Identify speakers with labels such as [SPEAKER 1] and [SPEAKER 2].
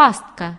[SPEAKER 1] пастка.